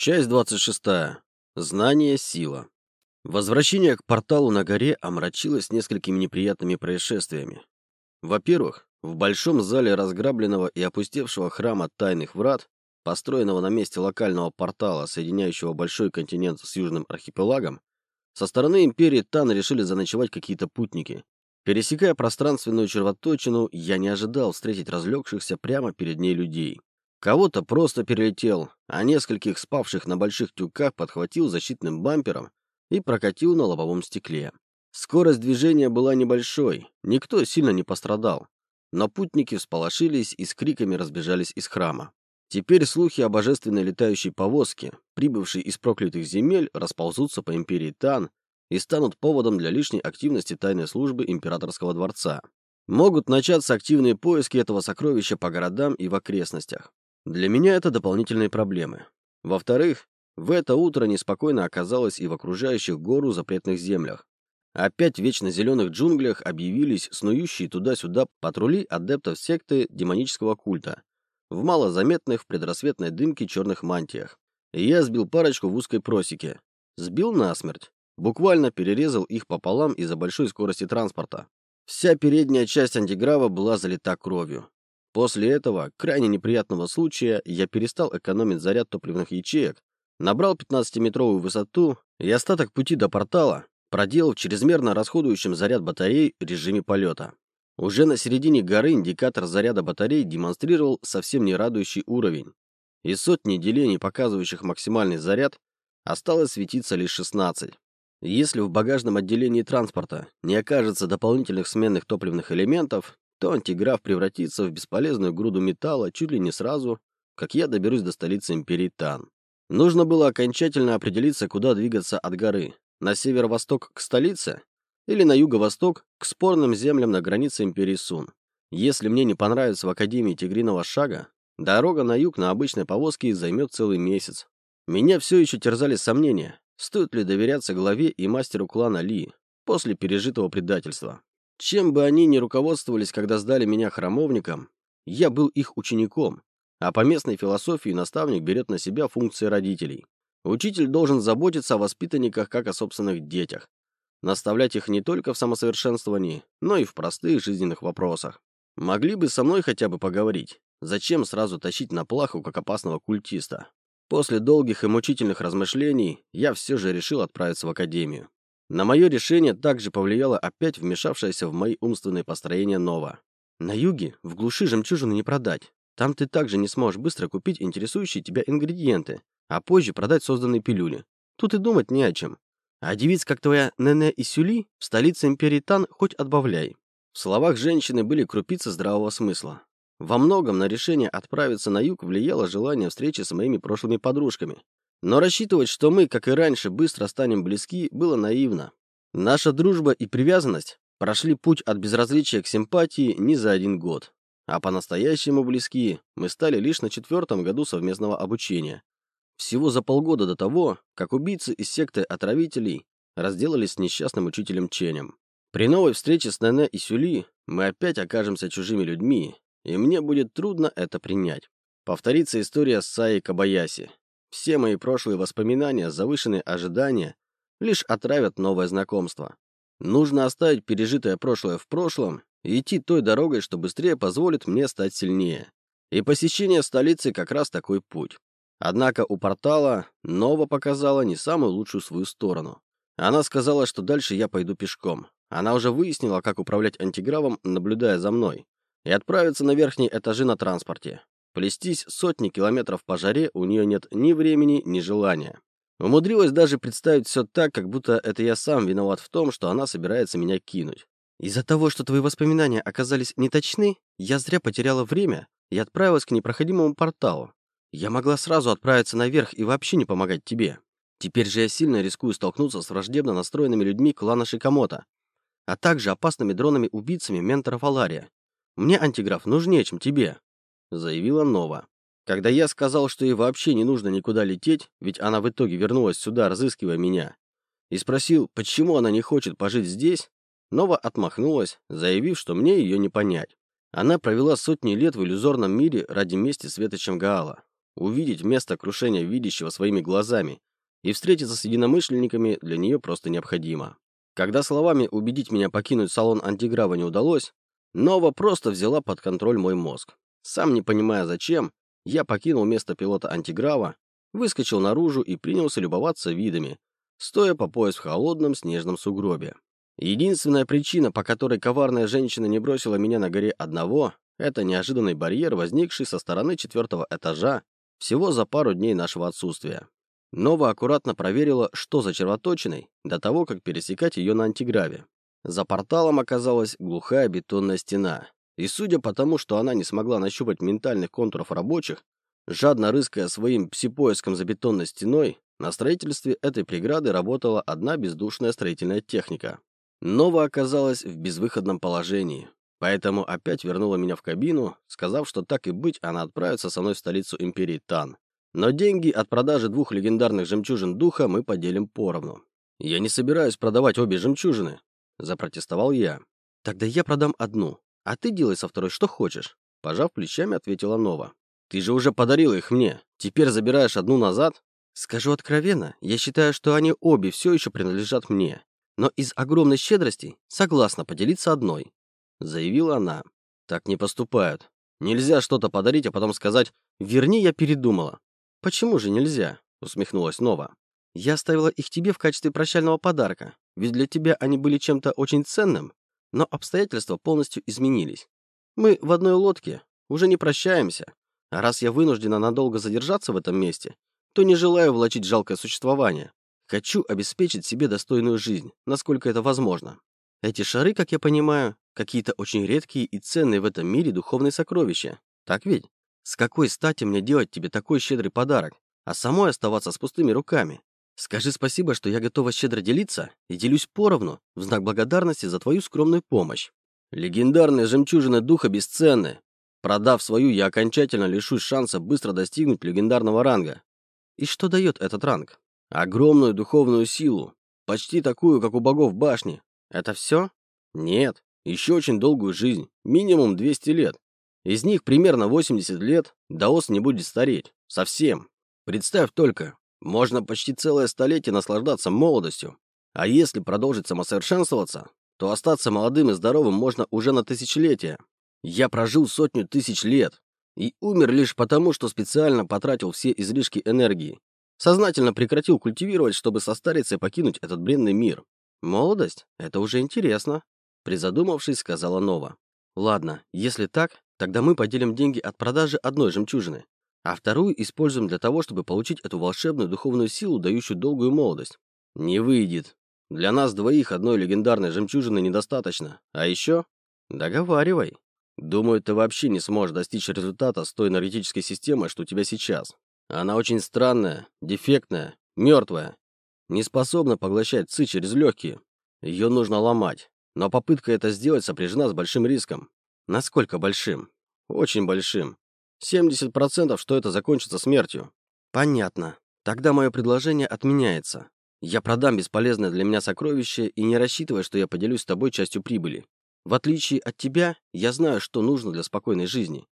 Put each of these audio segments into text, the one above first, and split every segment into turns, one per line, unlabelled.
Часть 26. Знание – сила. Возвращение к порталу на горе омрачилось несколькими неприятными происшествиями. Во-первых, в большом зале разграбленного и опустевшего храма Тайных Врат, построенного на месте локального портала, соединяющего большой континент с Южным архипелагом, со стороны Империи Тан решили заночевать какие-то путники. Пересекая пространственную червоточину, я не ожидал встретить разлегшихся прямо перед ней людей. Кого-то просто перелетел, а нескольких спавших на больших тюках подхватил защитным бампером и прокатил на лобовом стекле. Скорость движения была небольшой, никто сильно не пострадал. Но путники всполошились и с криками разбежались из храма. Теперь слухи о божественной летающей повозке, прибывшей из проклятых земель, расползутся по империи Тан и станут поводом для лишней активности тайной службы императорского дворца. Могут начаться активные поиски этого сокровища по городам и в окрестностях. Для меня это дополнительные проблемы. Во-вторых, в это утро неспокойно оказалось и в окружающих гору запретных землях. Опять в вечно зеленых джунглях объявились снующие туда-сюда патрули адептов секты демонического культа в малозаметных в предрассветной дымке черных мантиях. И я сбил парочку в узкой просеке. Сбил насмерть. Буквально перерезал их пополам из-за большой скорости транспорта. Вся передняя часть антиграва была залита кровью. После этого, крайне неприятного случая, я перестал экономить заряд топливных ячеек, набрал 15-метровую высоту и остаток пути до портала проделал в чрезмерно расходующем заряд батарей режиме полета. Уже на середине горы индикатор заряда батарей демонстрировал совсем не радующий уровень. Из сотни делений, показывающих максимальный заряд, осталось светиться лишь 16. Если в багажном отделении транспорта не окажется дополнительных сменных топливных элементов, то антиграф превратится в бесполезную груду металла чуть ли не сразу, как я доберусь до столицы империи Тан. Нужно было окончательно определиться, куда двигаться от горы. На северо-восток к столице или на юго-восток к спорным землям на границе империи Сун. Если мне не понравится в Академии Тигриного Шага, дорога на юг на обычной повозке займет целый месяц. Меня все еще терзали сомнения, стоит ли доверяться главе и мастеру клана Ли после пережитого предательства. Чем бы они ни руководствовались, когда сдали меня храмовникам, я был их учеником, а по местной философии наставник берет на себя функции родителей. Учитель должен заботиться о воспитанниках как о собственных детях, наставлять их не только в самосовершенствовании, но и в простых жизненных вопросах. Могли бы со мной хотя бы поговорить. Зачем сразу тащить на плаху, как опасного культиста? После долгих и мучительных размышлений я все же решил отправиться в академию. На мое решение также повлияло опять вмешавшееся в мои умственные построения Нова. На юге, в глуши жемчужины не продать. Там ты также не сможешь быстро купить интересующие тебя ингредиенты, а позже продать созданные пилюли. Тут и думать не о чем. А девиц, как твоя Нене и Сюли, в столице империи Тан хоть отбавляй. В словах женщины были крупицы здравого смысла. Во многом на решение отправиться на юг влияло желание встречи с моими прошлыми подружками, но рассчитывать, что мы, как и раньше, быстро станем близки, было наивно. Наша дружба и привязанность прошли путь от безразличия к симпатии не за один год. А по-настоящему близки мы стали лишь на четвертом году совместного обучения. Всего за полгода до того, как убийцы из секты отравителей разделались с несчастным учителем Ченем. При новой встрече с Нене и Сюли мы опять окажемся чужими людьми, и мне будет трудно это принять. Повторится история с Саей Кабаяси, все мои прошлые воспоминания, завышенные ожидания лишь отравят новое знакомство. Нужно оставить пережитое прошлое в прошлом и идти той дорогой, что быстрее позволит мне стать сильнее. И посещение столицы как раз такой путь. Однако у портала Нова показала не самую лучшую свою сторону. Она сказала, что дальше я пойду пешком. Она уже выяснила, как управлять антигравом, наблюдая за мной, и отправиться на верхние этажи на транспорте. Плестись сотни километров по жаре у нее нет ни времени, ни желания. Умудрилась даже представить все так, как будто это я сам виноват в том, что она собирается меня кинуть. Из-за того, что твои воспоминания оказались неточны, я зря потеряла время и отправилась к непроходимому порталу. Я могла сразу отправиться наверх и вообще не помогать тебе. Теперь же я сильно рискую столкнуться с враждебно настроенными людьми клана Шикамото, а также опасными дронами-убийцами ментора Фалария. Мне антиграф нужнее, чем тебе заявила Нова. Когда я сказал, что ей вообще не нужно никуда лететь, ведь она в итоге вернулась сюда, разыскивая меня, и спросил, почему она не хочет пожить здесь, Нова отмахнулась, заявив, что мне ее не понять. Она провела сотни лет в иллюзорном мире ради мести Светочем Гаала. увидеть место крушения видящего своими глазами и встретиться с единомышленниками для нее просто необходимо. Когда словами убедить меня покинуть салон антиграва не удалось, Нова просто взяла под контроль мой мозг. Сам не понимая зачем, я покинул место пилота антиграва, выскочил наружу и принялся любоваться видами, стоя по пояс в холодном снежном сугробе. Единственная причина, по которой коварная женщина не бросила меня на горе одного, это неожиданный барьер, возникший со стороны четвертого этажа всего за пару дней нашего отсутствия. Нова аккуратно проверила, что за червоточиной, до того, как пересекать ее на антиграве. За порталом оказалась глухая бетонная стена, и судя по тому, что она не смогла нащупать ментальных контуров рабочих, жадно рыская своим псипоиском за бетонной стеной, на строительстве этой преграды работала одна бездушная строительная техника. Нова оказалась в безвыходном положении, поэтому опять вернула меня в кабину, сказав, что так и быть, она отправится со мной в столицу империи Тан. Но деньги от продажи двух легендарных жемчужин духа мы поделим поровну. «Я не собираюсь продавать обе жемчужины», — запротестовал я. «Тогда я продам одну, а ты делай со второй что хочешь», — пожав плечами, ответила Нова. «Ты же уже подарила их мне. Теперь забираешь одну назад?» «Скажу откровенно, я считаю, что они обе все еще принадлежат мне но из огромной щедрости согласна поделиться одной», — заявила она. «Так не поступают. Нельзя что-то подарить, а потом сказать «верни, я передумала». «Почему же нельзя?» — усмехнулась Нова. «Я оставила их тебе в качестве прощального подарка, ведь для тебя они были чем-то очень ценным, но обстоятельства полностью изменились. Мы в одной лодке, уже не прощаемся, а раз я вынуждена надолго задержаться в этом месте, то не желаю влачить жалкое существование. Хочу обеспечить себе достойную жизнь, насколько это возможно. Эти шары, как я понимаю, какие-то очень редкие и ценные в этом мире духовные сокровища. Так ведь? С какой стати мне делать тебе такой щедрый подарок, а самой оставаться с пустыми руками? Скажи спасибо, что я готова щедро делиться и делюсь поровну в знак благодарности за твою скромную помощь. Легендарные жемчужины духа бесценны. Продав свою, я окончательно лишусь шанса быстро достигнуть легендарного ранга. И что дает этот ранг? Огромную духовную силу, почти такую, как у богов башни. Это все? Нет, еще очень долгую жизнь, минимум 200 лет. Из них примерно 80 лет Даос не будет стареть. Совсем. Представь только, можно почти целое столетие наслаждаться молодостью. А если продолжить самосовершенствоваться, то остаться молодым и здоровым можно уже на тысячелетия. Я прожил сотню тысяч лет и умер лишь потому, что специально потратил все излишки энергии. Сознательно прекратил культивировать, чтобы состариться и покинуть этот бренный мир. Молодость? Это уже интересно. Призадумавшись, сказала Нова. Ладно, если так, тогда мы поделим деньги от продажи одной жемчужины, а вторую используем для того, чтобы получить эту волшебную духовную силу, дающую долгую молодость. Не выйдет. Для нас двоих одной легендарной жемчужины недостаточно. А еще? Договаривай. Думаю, ты вообще не сможешь достичь результата с той энергетической системой, что у тебя сейчас. Она очень странная, дефектная, мертвая. Не способна поглощать ци через легкие. Ее нужно ломать. Но попытка это сделать сопряжена с большим риском. Насколько большим? Очень большим. 70% что это закончится смертью. Понятно. Тогда мое предложение отменяется. Я продам бесполезное для меня сокровище и не рассчитывай, что я поделюсь с тобой частью прибыли. В отличие от тебя, я знаю, что нужно для спокойной жизни.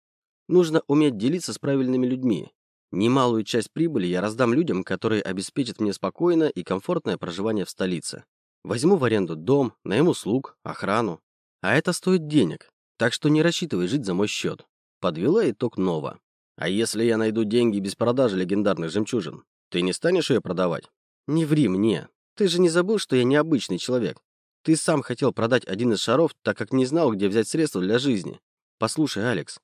Нужно уметь делиться с правильными людьми, Немалую часть прибыли я раздам людям, которые обеспечат мне спокойное и комфортное проживание в столице. Возьму в аренду дом, найму слуг, охрану. А это стоит денег, так что не рассчитывай жить за мой счет. Подвела итог Нова. А если я найду деньги без продажи легендарных жемчужин, ты не станешь ее продавать? Не ври мне. Ты же не забыл, что я необычный человек. Ты сам хотел продать один из шаров, так как не знал, где взять средства для жизни. Послушай, Алекс,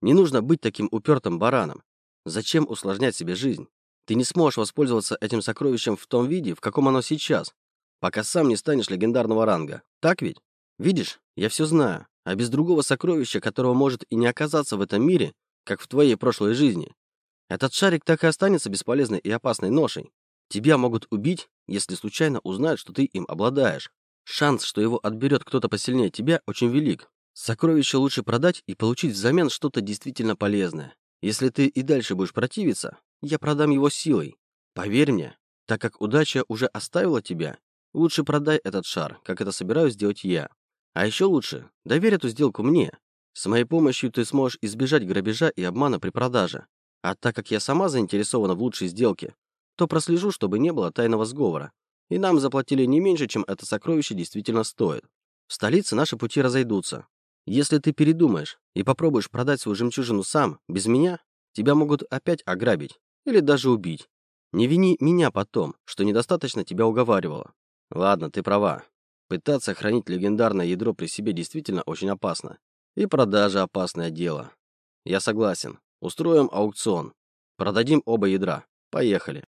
не нужно быть таким упертым бараном. Зачем усложнять себе жизнь? Ты не сможешь воспользоваться этим сокровищем в том виде, в каком оно сейчас, пока сам не станешь легендарного ранга. Так ведь? Видишь, я все знаю, а без другого сокровища, которого может и не оказаться в этом мире, как в твоей прошлой жизни, этот шарик так и останется бесполезной и опасной ношей. Тебя могут убить, если случайно узнают, что ты им обладаешь. Шанс, что его отберет кто-то посильнее тебя, очень велик. Сокровище лучше продать и получить взамен что-то действительно полезное. Если ты и дальше будешь противиться, я продам его силой. Поверь мне, так как удача уже оставила тебя, лучше продай этот шар, как это собираюсь сделать я. А еще лучше, доверь эту сделку мне. С моей помощью ты сможешь избежать грабежа и обмана при продаже. А так как я сама заинтересована в лучшей сделке, то прослежу, чтобы не было тайного сговора. И нам заплатили не меньше, чем это сокровище действительно стоит. В столице наши пути разойдутся. Если ты передумаешь и попробуешь продать свою жемчужину сам, без меня, тебя могут опять ограбить или даже убить. Не вини меня потом, что недостаточно тебя уговаривала. Ладно, ты права. Пытаться хранить легендарное ядро при себе действительно очень опасно. И продажа опасное дело. Я согласен. Устроим аукцион. Продадим оба ядра. Поехали.